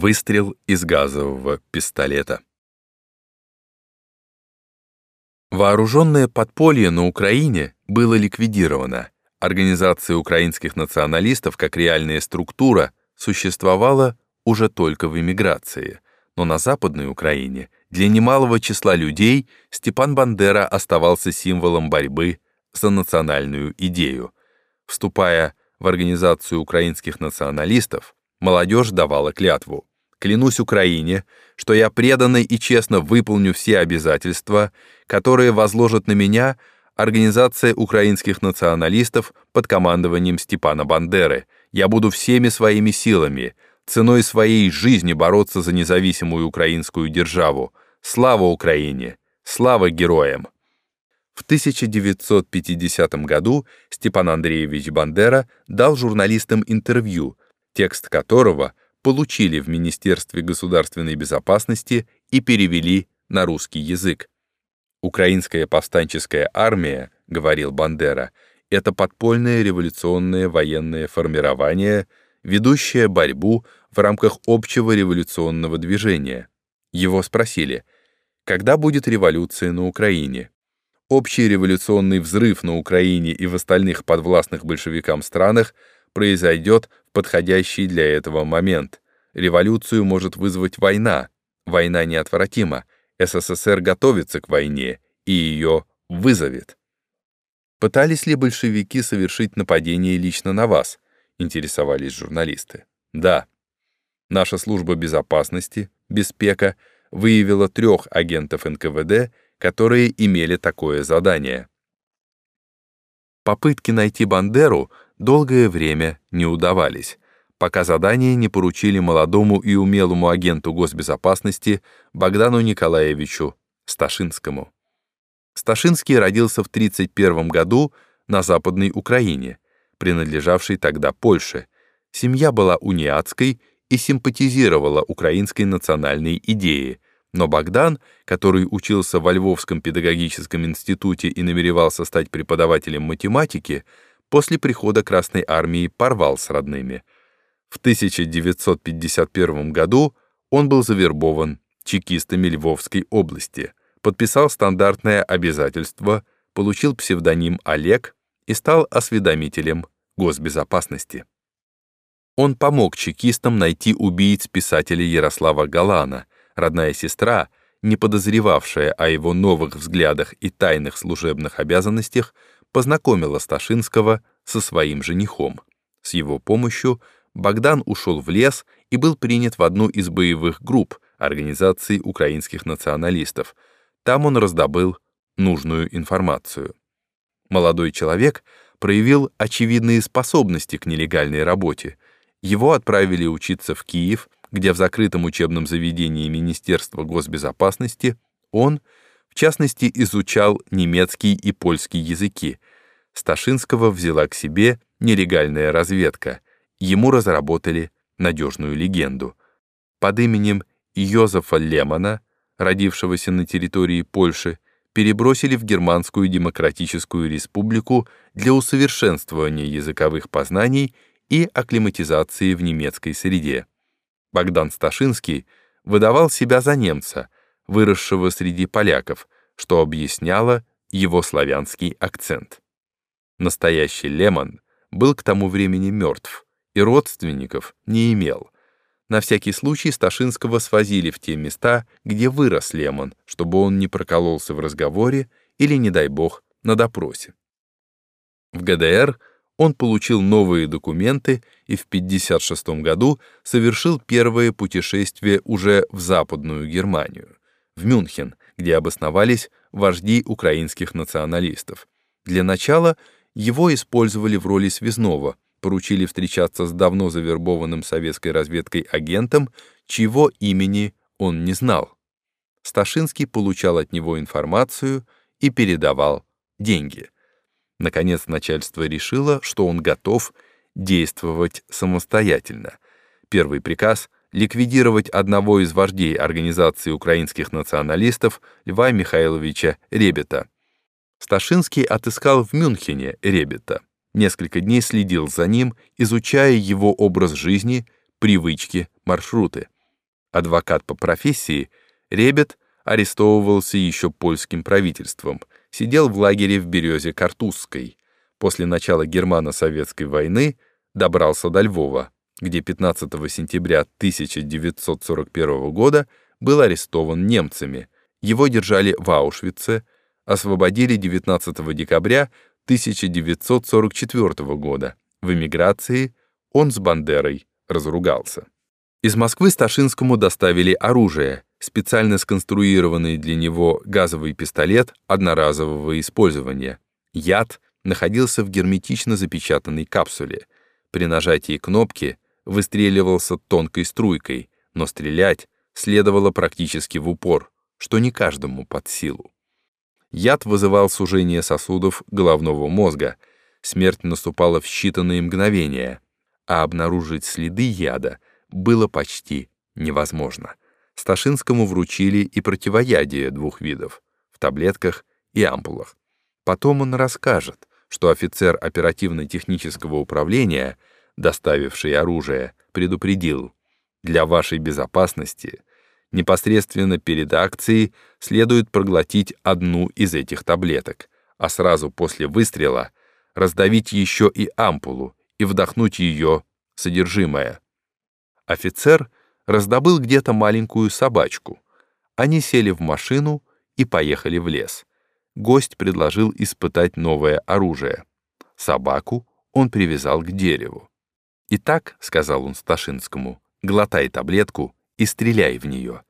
Выстрел из газового пистолета. Вооруженное подполье на Украине было ликвидировано. Организация украинских националистов как реальная структура существовала уже только в эмиграции, но на Западной Украине для немалого числа людей Степан Бандера оставался символом борьбы за национальную идею. Вступая в Организацию украинских националистов, молодежь давала клятву. «Клянусь Украине, что я преданно и честно выполню все обязательства, которые возложат на меня Организация украинских националистов под командованием Степана Бандеры. Я буду всеми своими силами, ценой своей жизни бороться за независимую украинскую державу. Слава Украине! Слава героям!» В 1950 году Степан Андреевич Бандера дал журналистам интервью, текст которого получили в Министерстве государственной безопасности и перевели на русский язык. «Украинская повстанческая армия, — говорил Бандера, — это подпольное революционное военное формирование, ведущее борьбу в рамках общего революционного движения. Его спросили, когда будет революция на Украине? Общий революционный взрыв на Украине и в остальных подвластных большевикам странах произойдет подходящий для этого момент. Революцию может вызвать война. Война неотвратима. СССР готовится к войне и ее вызовет. Пытались ли большевики совершить нападение лично на вас? Интересовались журналисты. Да. Наша служба безопасности, Беспека, выявила трех агентов НКВД, которые имели такое задание. Попытки найти Бандеру долгое время не удавались, пока задание не поручили молодому и умелому агенту госбезопасности Богдану Николаевичу Сташинскому. Сташинский родился в 1931 году на Западной Украине, принадлежавшей тогда Польше. Семья была униатской и симпатизировала украинской национальной идее, но Богдан, который учился во Львовском педагогическом институте и намеревался стать преподавателем математики, после прихода Красной армии порвал с родными. В 1951 году он был завербован чекистами Львовской области, подписал стандартное обязательство, получил псевдоним Олег и стал осведомителем госбезопасности. Он помог чекистам найти убийц писателя Ярослава Галана — Родная сестра, не подозревавшая о его новых взглядах и тайных служебных обязанностях, познакомила Сташинского со своим женихом. С его помощью Богдан ушел в лес и был принят в одну из боевых групп Организации украинских националистов. Там он раздобыл нужную информацию. Молодой человек проявил очевидные способности к нелегальной работе. Его отправили учиться в Киев, где в закрытом учебном заведении Министерства госбезопасности он, частности, изучал немецкий и польский языки. Сташинского взяла к себе нелегальная разведка. Ему разработали надежную легенду. Под именем Йозефа Лемона, родившегося на территории Польши, перебросили в Германскую Демократическую Республику для усовершенствования языковых познаний и акклиматизации в немецкой среде. Богдан Сташинский выдавал себя за немца, выросшего среди поляков, что объясняло его славянский акцент. Настоящий Лемон был к тому времени мертв и родственников не имел. На всякий случай Сташинского свозили в те места, где вырос Лемон, чтобы он не прокололся в разговоре или, не дай бог, на допросе. В ГДР он получил новые документы и в 1956 году совершил первое путешествие уже в Западную Германию, в Мюнхен, где обосновались вожди украинских националистов. Для начала его использовали в роли связного, поручили встречаться с давно завербованным советской разведкой агентом, чьего имени он не знал. Сташинский получал от него информацию и передавал деньги — Наконец начальство решило, что он готов действовать самостоятельно. Первый приказ — ликвидировать одного из вождей Организации украинских националистов Льва Михайловича Ребета. Сташинский отыскал в Мюнхене Ребета. Несколько дней следил за ним, изучая его образ жизни, привычки, маршруты. Адвокат по профессии, Ребет арестовывался еще польским правительством, сидел в лагере в Березе Картузской. После начала германо-советской войны добрался до Львова, где 15 сентября 1941 года был арестован немцами. Его держали в Аушвице, освободили 19 декабря 1944 года. В эмиграции он с Бандерой разругался. Из Москвы Сташинскому доставили оружие, специально сконструированный для него газовый пистолет одноразового использования. Яд находился в герметично запечатанной капсуле. При нажатии кнопки выстреливался тонкой струйкой, но стрелять следовало практически в упор, что не каждому под силу. Яд вызывал сужение сосудов головного мозга, смерть наступала в считанные мгновения, а обнаружить следы яда было почти невозможно. Сташинскому вручили и противоядие двух видов — в таблетках и ампулах. Потом он расскажет, что офицер оперативно-технического управления, доставивший оружие, предупредил, для вашей безопасности непосредственно перед акцией следует проглотить одну из этих таблеток, а сразу после выстрела раздавить еще и ампулу и вдохнуть ее содержимое. Офицер раздобыл где-то маленькую собачку. Они сели в машину и поехали в лес. Гость предложил испытать новое оружие. Собаку он привязал к дереву. «Итак», — сказал он Сташинскому, — «глотай таблетку и стреляй в нее».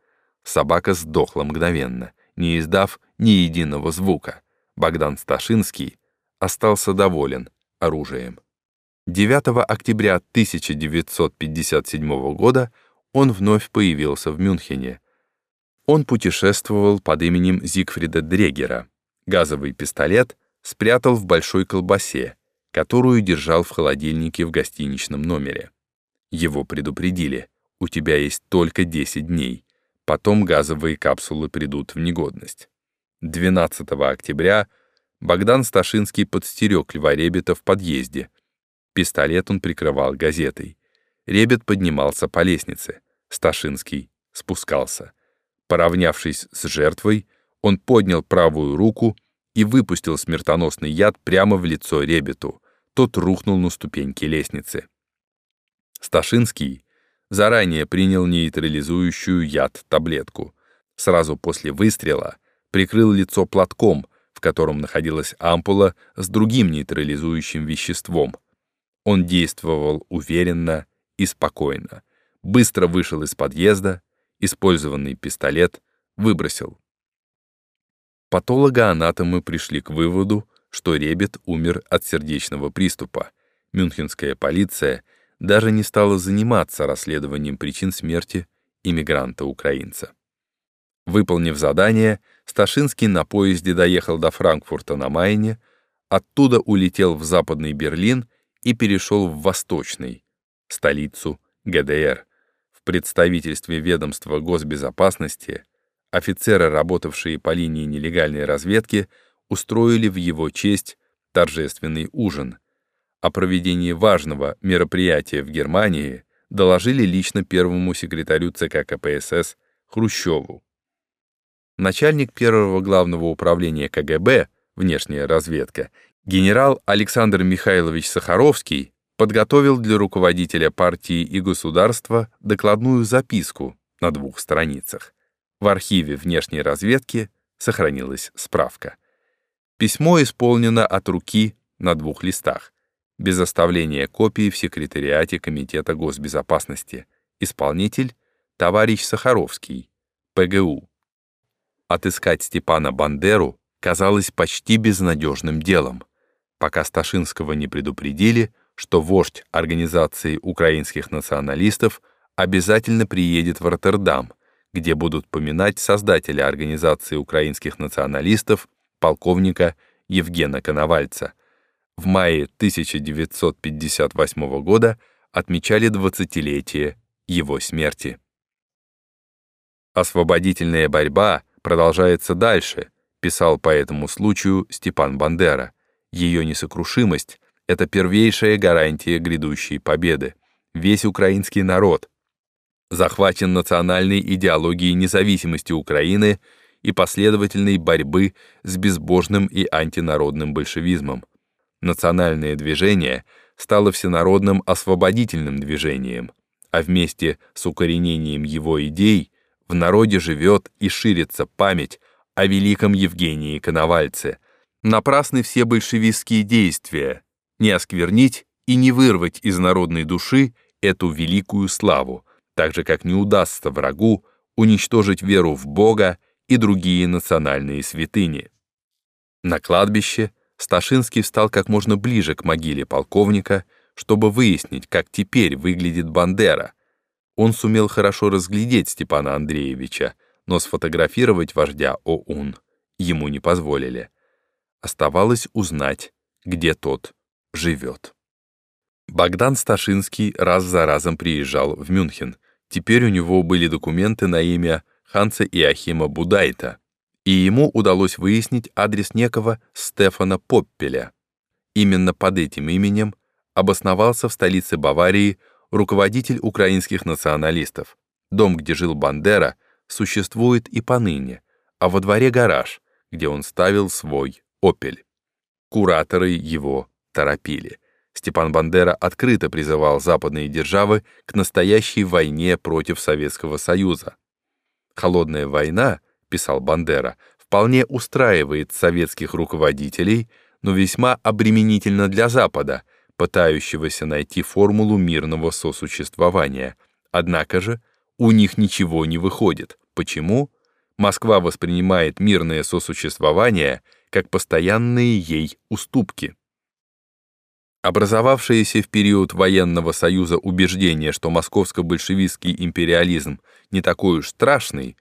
Собака сдохла мгновенно, не издав ни единого звука. Богдан Сташинский остался доволен оружием. 9 октября 1957 года он вновь появился в Мюнхене. Он путешествовал под именем Зигфрида Дрегера. Газовый пистолет спрятал в большой колбасе, которую держал в холодильнике в гостиничном номере. Его предупредили, у тебя есть только 10 дней, потом газовые капсулы придут в негодность. 12 октября Богдан Сташинский подстерег Льва Ребета в подъезде. Пистолет он прикрывал газетой. Ребет поднимался по лестнице. Сташинский спускался. Поравнявшись с жертвой, он поднял правую руку и выпустил смертоносный яд прямо в лицо Ребету. Тот рухнул на ступеньки лестницы. Сташинский заранее принял нейтрализующую яд таблетку. Сразу после выстрела прикрыл лицо платком, в котором находилась ампула с другим нейтрализующим веществом. Он действовал уверенно и спокойно. Быстро вышел из подъезда, использованный пистолет выбросил. Патологоанатомы пришли к выводу, что Ребет умер от сердечного приступа. Мюнхенская полиция даже не стала заниматься расследованием причин смерти иммигранта-украинца. Выполнив задание, Сташинский на поезде доехал до Франкфурта на Майне, оттуда улетел в Западный Берлин и перешел в Восточный, столицу ГДР. В представительстве ведомства госбезопасности офицеры, работавшие по линии нелегальной разведки, устроили в его честь торжественный ужин. О проведении важного мероприятия в Германии доложили лично первому секретарю ЦК КПСС Хрущеву. Начальник первого главного управления КГБ, внешняя разведка, генерал Александр Михайлович Сахаровский подготовил для руководителя партии и государства докладную записку на двух страницах. В архиве внешней разведки сохранилась справка. Письмо исполнено от руки на двух листах, без оставления копии в секретариате Комитета госбезопасности. Исполнитель — товарищ Сахаровский, ПГУ. Отыскать Степана Бандеру казалось почти безнадежным делом, пока Сташинского не предупредили, что вождь организации украинских националистов обязательно приедет в Роттердам, где будут поминать создателя организации украинских националистов, полковника Евгена Коновальца. В мае 1958 года отмечали 20-летие его смерти. «Освободительная борьба продолжается дальше», писал по этому случаю Степан Бандера. Ее несокрушимость это первейшая гарантия грядущей победы. Весь украинский народ, захвачен национальной идеологией независимости Украины и последовательной борьбы с безбожным и антинародным большевизмом. Национальное движение стало всенародным освободительным движением, а вместе с укоренением его идей в народе живет и ширится память о великом Евгении Коновальце. Напрасны все большевистские действия, не осквернить и не вырвать из народной души эту великую славу, так же как не удастся врагу уничтожить веру в Бога и другие национальные святыни. На кладбище Сташинский встал как можно ближе к могиле полковника, чтобы выяснить, как теперь выглядит Бандера. Он сумел хорошо разглядеть Степана Андреевича, но сфотографировать вождя ОУН ему не позволили. Оставалось узнать, где тот живет. Богдан Сташинский раз за разом приезжал в Мюнхен. Теперь у него были документы на имя Ханса Иохима Будайта, и ему удалось выяснить адрес некого Стефана Поппеля. Именно под этим именем обосновался в столице Баварии руководитель украинских националистов. Дом, где жил Бандера, существует и поныне, а во дворе гараж, где он ставил свой «Опель». Кураторы его торопили — Степан Бандера открыто призывал западные державы к настоящей войне против Советского Союза. «Холодная война», — писал Бандера, «вполне устраивает советских руководителей, но весьма обременительно для Запада, пытающегося найти формулу мирного сосуществования. Однако же у них ничего не выходит. Почему? Москва воспринимает мирное сосуществование как постоянные ей уступки. Образовавшееся в период военного союза убеждение, что московско-большевистский империализм не такой уж страшный,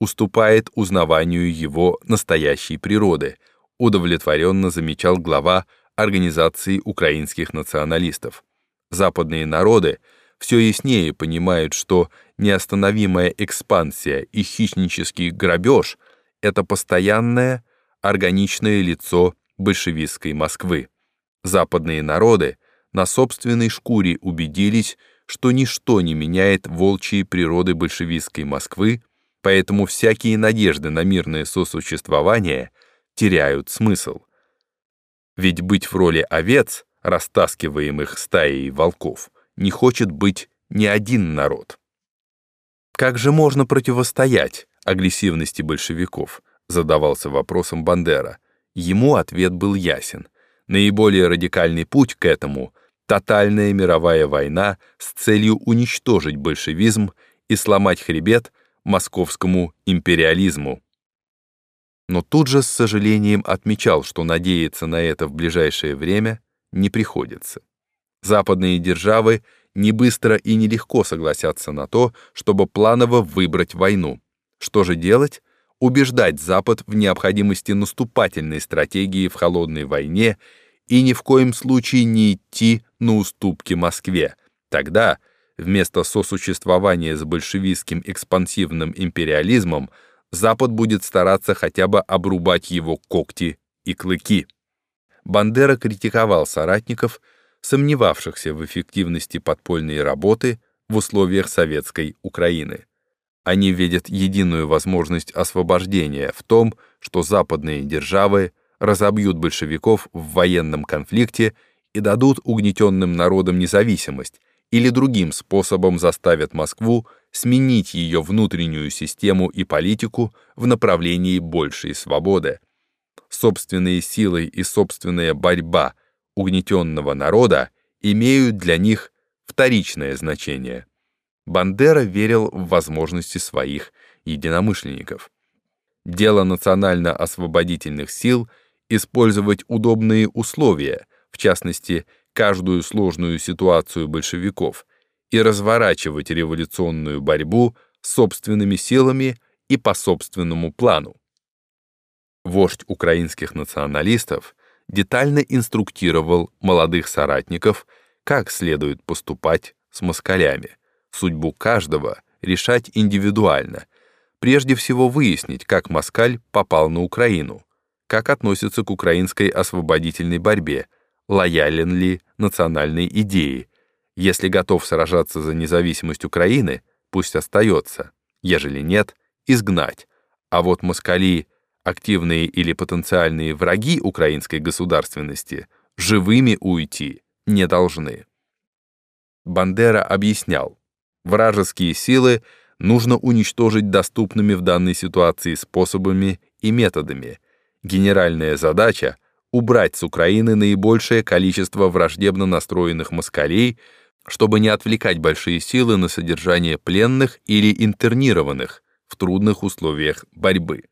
уступает узнаванию его настоящей природы, удовлетворенно замечал глава Организации украинских националистов. Западные народы все яснее понимают, что неостановимая экспансия и хищнический грабеж — это постоянное, органичное лицо большевистской Москвы. Западные народы на собственной шкуре убедились, что ничто не меняет волчьей природы большевистской Москвы, поэтому всякие надежды на мирное сосуществование теряют смысл. Ведь быть в роли овец, растаскиваемых стаей волков, не хочет быть ни один народ. Как же можно противостоять агрессивности большевиков, задавался вопросом Бандера. Ему ответ был ясен. Наиболее радикальный путь к этому — тотальная мировая война с целью уничтожить большевизм и сломать хребет московскому империализму. Но тут же с сожалением отмечал, что надеяться на это в ближайшее время не приходится. Западные державы не быстро и нелегко согласятся на то, чтобы планово выбрать войну. Что же делать? Убеждать Запад в необходимости наступательной стратегии в холодной войне и ни в коем случае не идти на уступки Москве. Тогда, вместо сосуществования с большевистским экспансивным империализмом, Запад будет стараться хотя бы обрубать его когти и клыки. Бандера критиковал соратников, сомневавшихся в эффективности подпольной работы в условиях советской Украины. Они видят единую возможность освобождения в том, что западные державы разобьют большевиков в военном конфликте и дадут угнетенным народам независимость, или другим способом заставят Москву сменить ее внутреннюю систему и политику в направлении большей свободы. Собственные силы и собственная борьба угнетенного народа имеют для них вторичное значение. Бандера верил в возможности своих единомышленников. Дело национально-освободительных сил — использовать удобные условия, в частности, каждую сложную ситуацию большевиков, и разворачивать революционную борьбу собственными силами и по собственному плану. Вождь украинских националистов детально инструктировал молодых соратников, как следует поступать с москалями, судьбу каждого решать индивидуально, прежде всего выяснить, как москаль попал на Украину, как относится к украинской освободительной борьбе, лоялен ли национальной идее, если готов сражаться за независимость Украины, пусть остается, ежели нет, изгнать, а вот москали, активные или потенциальные враги украинской государственности, живыми уйти не должны. Бандера объяснял, вражеские силы нужно уничтожить доступными в данной ситуации способами и методами. Генеральная задача — убрать с Украины наибольшее количество враждебно настроенных москалей, чтобы не отвлекать большие силы на содержание пленных или интернированных в трудных условиях борьбы.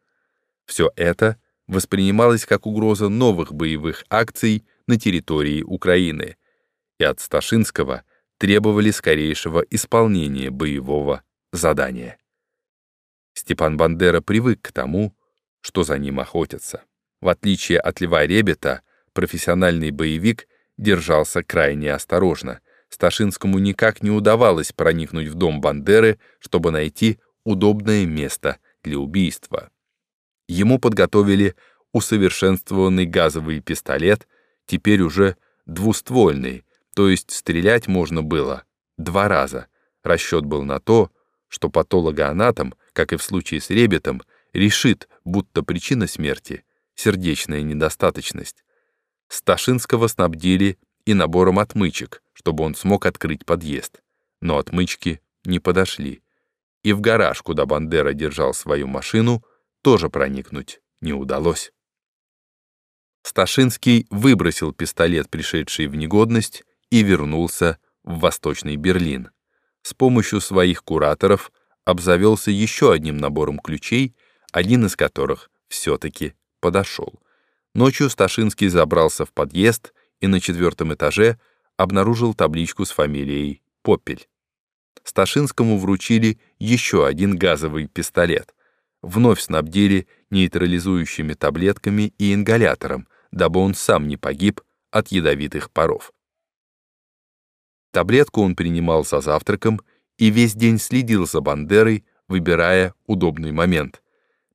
Все это воспринималось как угроза новых боевых акций на территории Украины, и от Сташинского требовали скорейшего исполнения боевого задания. Степан Бандера привык к тому, что за ним охотятся. В отличие от Льва Ребета, профессиональный боевик держался крайне осторожно. Сташинскому никак не удавалось проникнуть в дом Бандеры, чтобы найти удобное место для убийства. Ему подготовили усовершенствованный газовый пистолет, теперь уже двуствольный, то есть стрелять можно было два раза. Расчет был на то, что патологоанатом, как и в случае с Ребетом, решит, будто причина смерти — сердечная недостаточность. Сташинского снабдили и набором отмычек, чтобы он смог открыть подъезд. Но отмычки не подошли. И в гараж, куда Бандера держал свою машину, тоже проникнуть не удалось. Сташинский выбросил пистолет, пришедший в негодность, и вернулся в Восточный Берлин. С помощью своих кураторов обзавелся еще одним набором ключей, один из которых все-таки подошел. Ночью Сташинский забрался в подъезд и на четвертом этаже обнаружил табличку с фамилией Попель. Сташинскому вручили еще один газовый пистолет. Вновь снабдили нейтрализующими таблетками и ингалятором, дабы он сам не погиб от ядовитых паров. Таблетку он принимал за завтраком и весь день следил за Бандерой, выбирая удобный момент.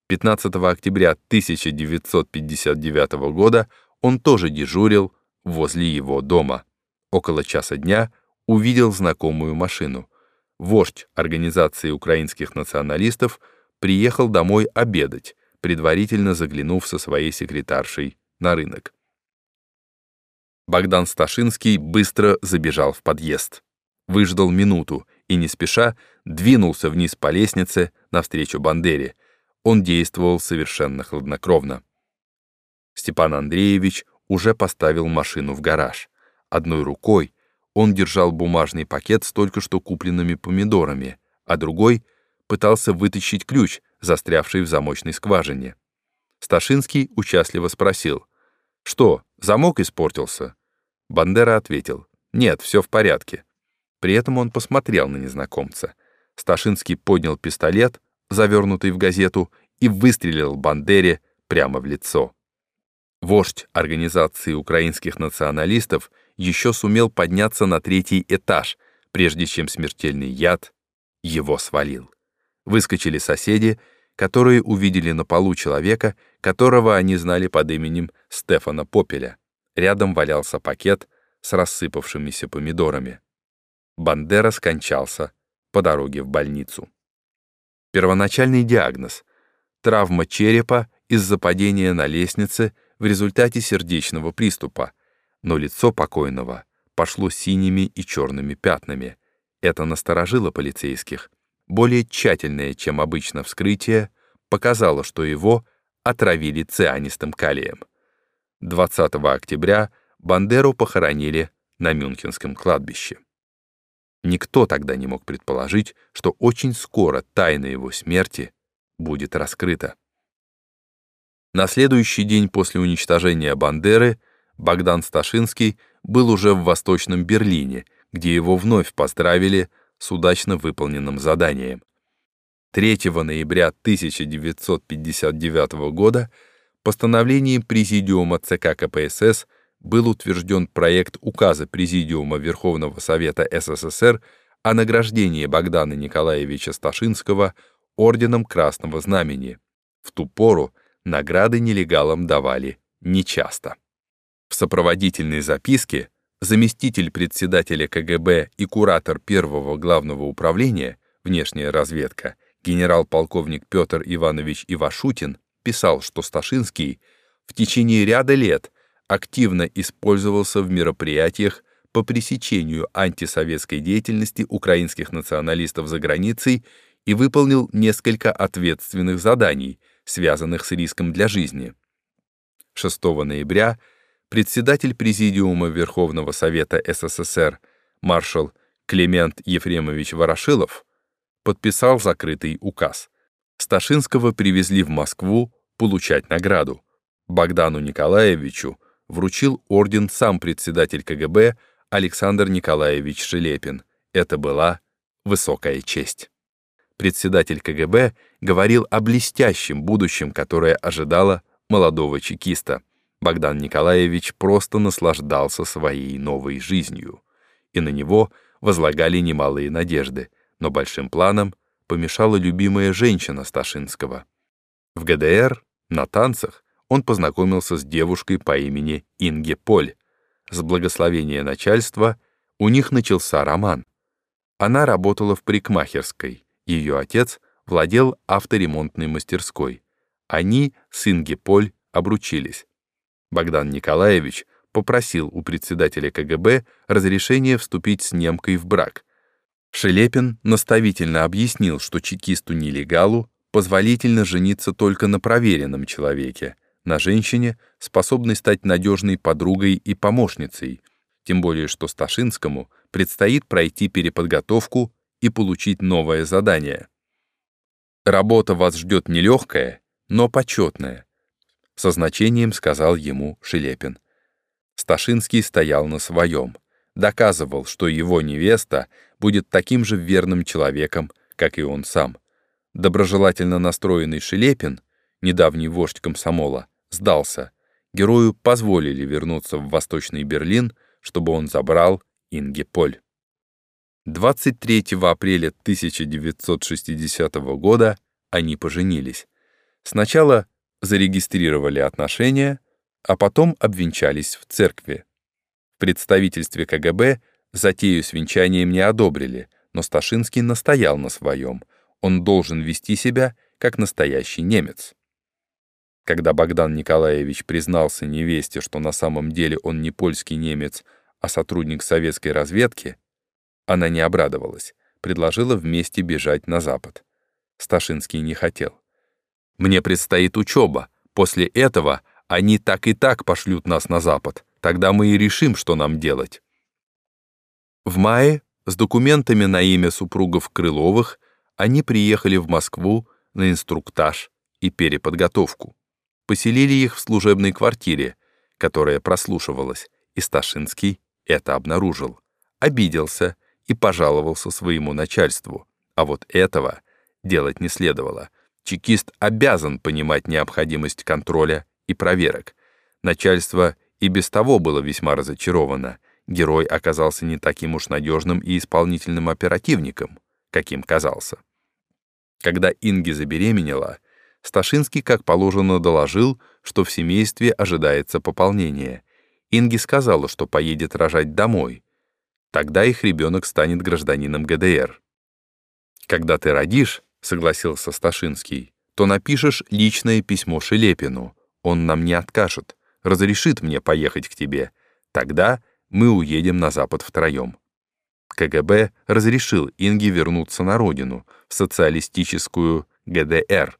15 октября 1959 года он тоже дежурил возле его дома. Около часа дня увидел знакомую машину. Вождь Организации украинских националистов приехал домой обедать, предварительно заглянув со своей секретаршей на рынок. Богдан Сташинский быстро забежал в подъезд. Выждал минуту и, не спеша, двинулся вниз по лестнице навстречу Бандере. Он действовал совершенно хладнокровно. Степан Андреевич уже поставил машину в гараж. Одной рукой он держал бумажный пакет с только что купленными помидорами, а другой пытался вытащить ключ, застрявший в замочной скважине. Сташинский участливо спросил, «Что, замок испортился?» Бандера ответил, «Нет, все в порядке». При этом он посмотрел на незнакомца. Сташинский поднял пистолет, завернутый в газету, и выстрелил Бандере прямо в лицо. Вождь Организации украинских националистов еще сумел подняться на третий этаж, прежде чем смертельный яд его свалил. Выскочили соседи которые увидели на полу человека, которого они знали под именем Стефана Попеля. Рядом валялся пакет с рассыпавшимися помидорами. Бандера скончался по дороге в больницу. Первоначальный диагноз — травма черепа из-за падения на лестнице в результате сердечного приступа, но лицо покойного пошло синими и черными пятнами. Это насторожило полицейских, более тщательное, чем обычно вскрытие, показало, что его отравили цианистым калием. 20 октября Бандеру похоронили на Мюнхенском кладбище. Никто тогда не мог предположить, что очень скоро тайна его смерти будет раскрыта. На следующий день после уничтожения Бандеры Богдан Сташинский был уже в Восточном Берлине, где его вновь поздравили с удачно выполненным заданием. 3 ноября 1959 года постановлением Президиума ЦК КПСС был утвержден проект указа Президиума Верховного Совета СССР о награждении Богдана Николаевича Сташинского орденом Красного Знамени. В ту пору награды нелегалам давали нечасто. В сопроводительной записке заместитель председателя КГБ и куратор первого главного управления внешняя разведка, генерал-полковник Петр Иванович Ивашутин писал, что Сташинский в течение ряда лет активно использовался в мероприятиях по пресечению антисоветской деятельности украинских националистов за границей и выполнил несколько ответственных заданий, связанных с риском для жизни. 6 ноября председатель Президиума Верховного Совета СССР маршал Климент Ефремович Ворошилов подписал закрытый указ. Сташинского привезли в Москву получать награду. Богдану Николаевичу вручил орден сам председатель КГБ Александр Николаевич Шелепин. Это была высокая честь. Председатель КГБ говорил о блестящем будущем, которое ожидало молодого чекиста. Богдан Николаевич просто наслаждался своей новой жизнью, и на него возлагали немалые надежды но большим планом помешала любимая женщина Сташинского. В ГДР, на танцах, он познакомился с девушкой по имени Инге Поль. С благословения начальства у них начался роман. Она работала в парикмахерской, ее отец владел авторемонтной мастерской. Они с Инге Поль обручились. Богдан Николаевич попросил у председателя КГБ разрешения вступить с немкой в брак, Шелепин наставительно объяснил, что чекисту-нелегалу позволительно жениться только на проверенном человеке, на женщине, способной стать надежной подругой и помощницей, тем более что Сташинскому предстоит пройти переподготовку и получить новое задание. «Работа вас ждет нелегкая, но почетная», — со значением сказал ему Шелепин. Сташинский стоял на своем, доказывал, что его невеста будет таким же верным человеком, как и он сам. Доброжелательно настроенный Шелепин, недавний вождь комсомола, сдался. Герою позволили вернуться в Восточный Берлин, чтобы он забрал Ингеполь. 23 апреля 1960 года они поженились. Сначала зарегистрировали отношения, а потом обвенчались в церкви. В представительстве КГБ Затею с венчанием не одобрили, но Сташинский настоял на своем. Он должен вести себя, как настоящий немец. Когда Богдан Николаевич признался невесте, что на самом деле он не польский немец, а сотрудник советской разведки, она не обрадовалась, предложила вместе бежать на Запад. Сташинский не хотел. «Мне предстоит учеба. После этого они так и так пошлют нас на Запад. Тогда мы и решим, что нам делать». В мае с документами на имя супругов Крыловых они приехали в Москву на инструктаж и переподготовку. Поселили их в служебной квартире, которая прослушивалась, и Сташинский это обнаружил. Обиделся и пожаловался своему начальству. А вот этого делать не следовало. Чекист обязан понимать необходимость контроля и проверок. Начальство и без того было весьма разочаровано — герой оказался не таким уж надежным и исполнительным оперативником, каким казался. Когда Инги забеременела, Сташинский, как положено, доложил, что в семействе ожидается пополнение. Инги сказала, что поедет рожать домой. Тогда их ребенок станет гражданином ГДР. «Когда ты родишь», — согласился Сташинский, «то напишешь личное письмо Шелепину. Он нам не откажет, разрешит мне поехать к тебе. Тогда мы уедем на Запад втроем. КГБ разрешил Инге вернуться на родину, в социалистическую ГДР.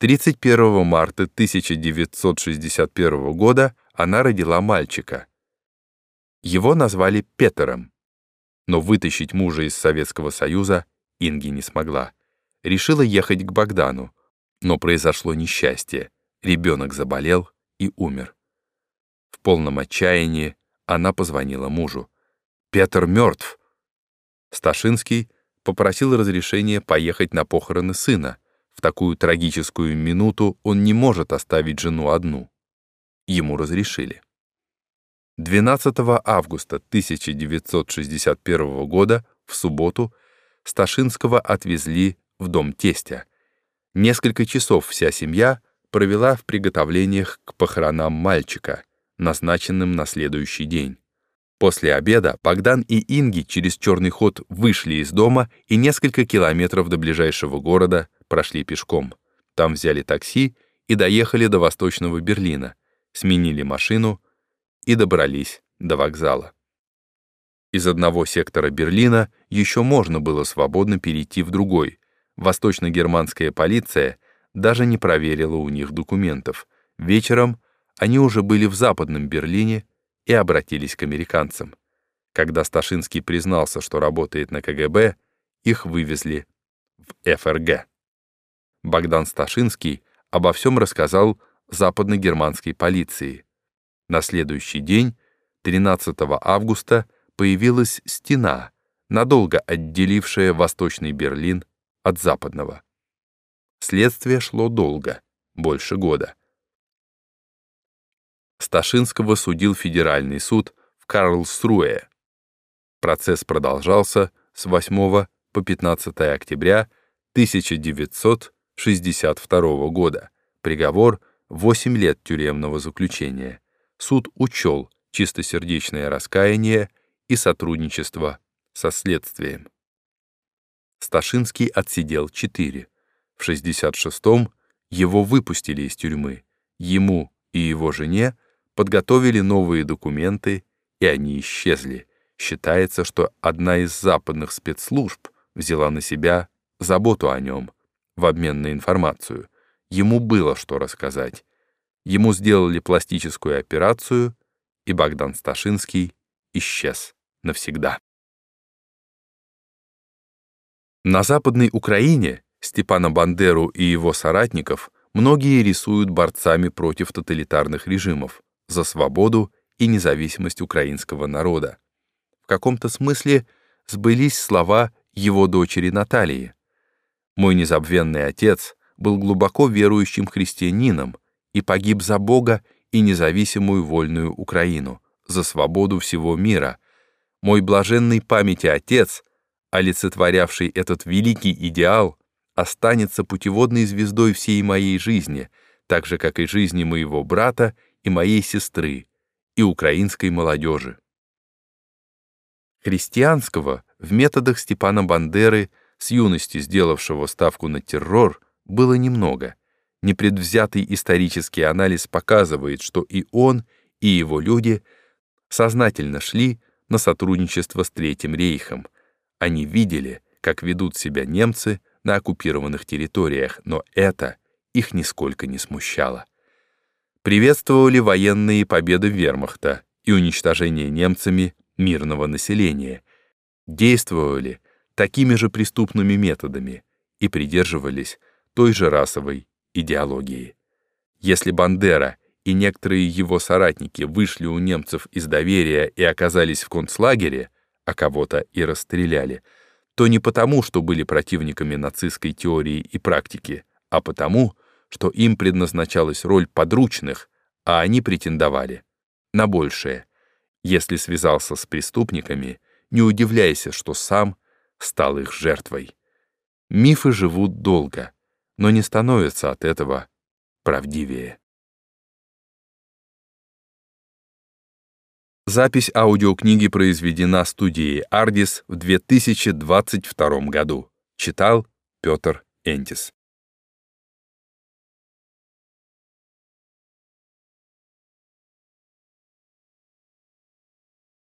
31 марта 1961 года она родила мальчика. Его назвали Петером, но вытащить мужа из Советского Союза Инги не смогла. Решила ехать к Богдану, но произошло несчастье. Ребенок заболел и умер. В полном отчаянии она позвонила мужу. «Петр мертв!» Сташинский попросил разрешения поехать на похороны сына. В такую трагическую минуту он не может оставить жену одну. Ему разрешили. 12 августа 1961 года, в субботу, Сташинского отвезли в дом тестя. Несколько часов вся семья провела в приготовлениях к похоронам мальчика назначенным на следующий день. После обеда Богдан и Инги через черный ход вышли из дома и несколько километров до ближайшего города прошли пешком. Там взяли такси и доехали до Восточного Берлина, сменили машину и добрались до вокзала. Из одного сектора Берлина еще можно было свободно перейти в другой. Восточно-германская полиция даже не проверила у них документов. Вечером они уже были в Западном Берлине и обратились к американцам. Когда Сташинский признался, что работает на КГБ, их вывезли в ФРГ. Богдан Сташинский обо всем рассказал западно-германской полиции. На следующий день, 13 августа, появилась стена, надолго отделившая Восточный Берлин от Западного. Следствие шло долго, больше года. Сташинского судил федеральный суд в Карлсруэ. Процесс продолжался с 8 по 15 октября 1962 года. Приговор — 8 лет тюремного заключения. Суд учел чистосердечное раскаяние и сотрудничество со следствием. Сташинский отсидел 4. В 66-м его выпустили из тюрьмы. Ему и его жене подготовили новые документы, и они исчезли. Считается, что одна из западных спецслужб взяла на себя заботу о нем в обмен на информацию. Ему было что рассказать. Ему сделали пластическую операцию, и Богдан Сташинский исчез навсегда. На Западной Украине Степана Бандеру и его соратников многие рисуют борцами против тоталитарных режимов за свободу и независимость украинского народа. В каком-то смысле сбылись слова его дочери Натальи. «Мой незабвенный отец был глубоко верующим христианином и погиб за Бога и независимую вольную Украину, за свободу всего мира. Мой блаженный памяти отец, олицетворявший этот великий идеал, останется путеводной звездой всей моей жизни, так же, как и жизни моего брата и моей сестры, и украинской молодежи. Христианского в методах Степана Бандеры, с юности сделавшего ставку на террор, было немного. Непредвзятый исторический анализ показывает, что и он, и его люди сознательно шли на сотрудничество с Третьим рейхом. Они видели, как ведут себя немцы на оккупированных территориях, но это их нисколько не смущало приветствовали военные победы вермахта и уничтожение немцами мирного населения, действовали такими же преступными методами и придерживались той же расовой идеологии. Если Бандера и некоторые его соратники вышли у немцев из доверия и оказались в концлагере, а кого-то и расстреляли, то не потому, что были противниками нацистской теории и практики, а потому, что им предназначалась роль подручных, а они претендовали на большее. Если связался с преступниками, не удивляйся, что сам стал их жертвой. Мифы живут долго, но не становятся от этого правдивее. Запись аудиокниги произведена студией «Ардис» в 2022 году. Читал Петр Энтис.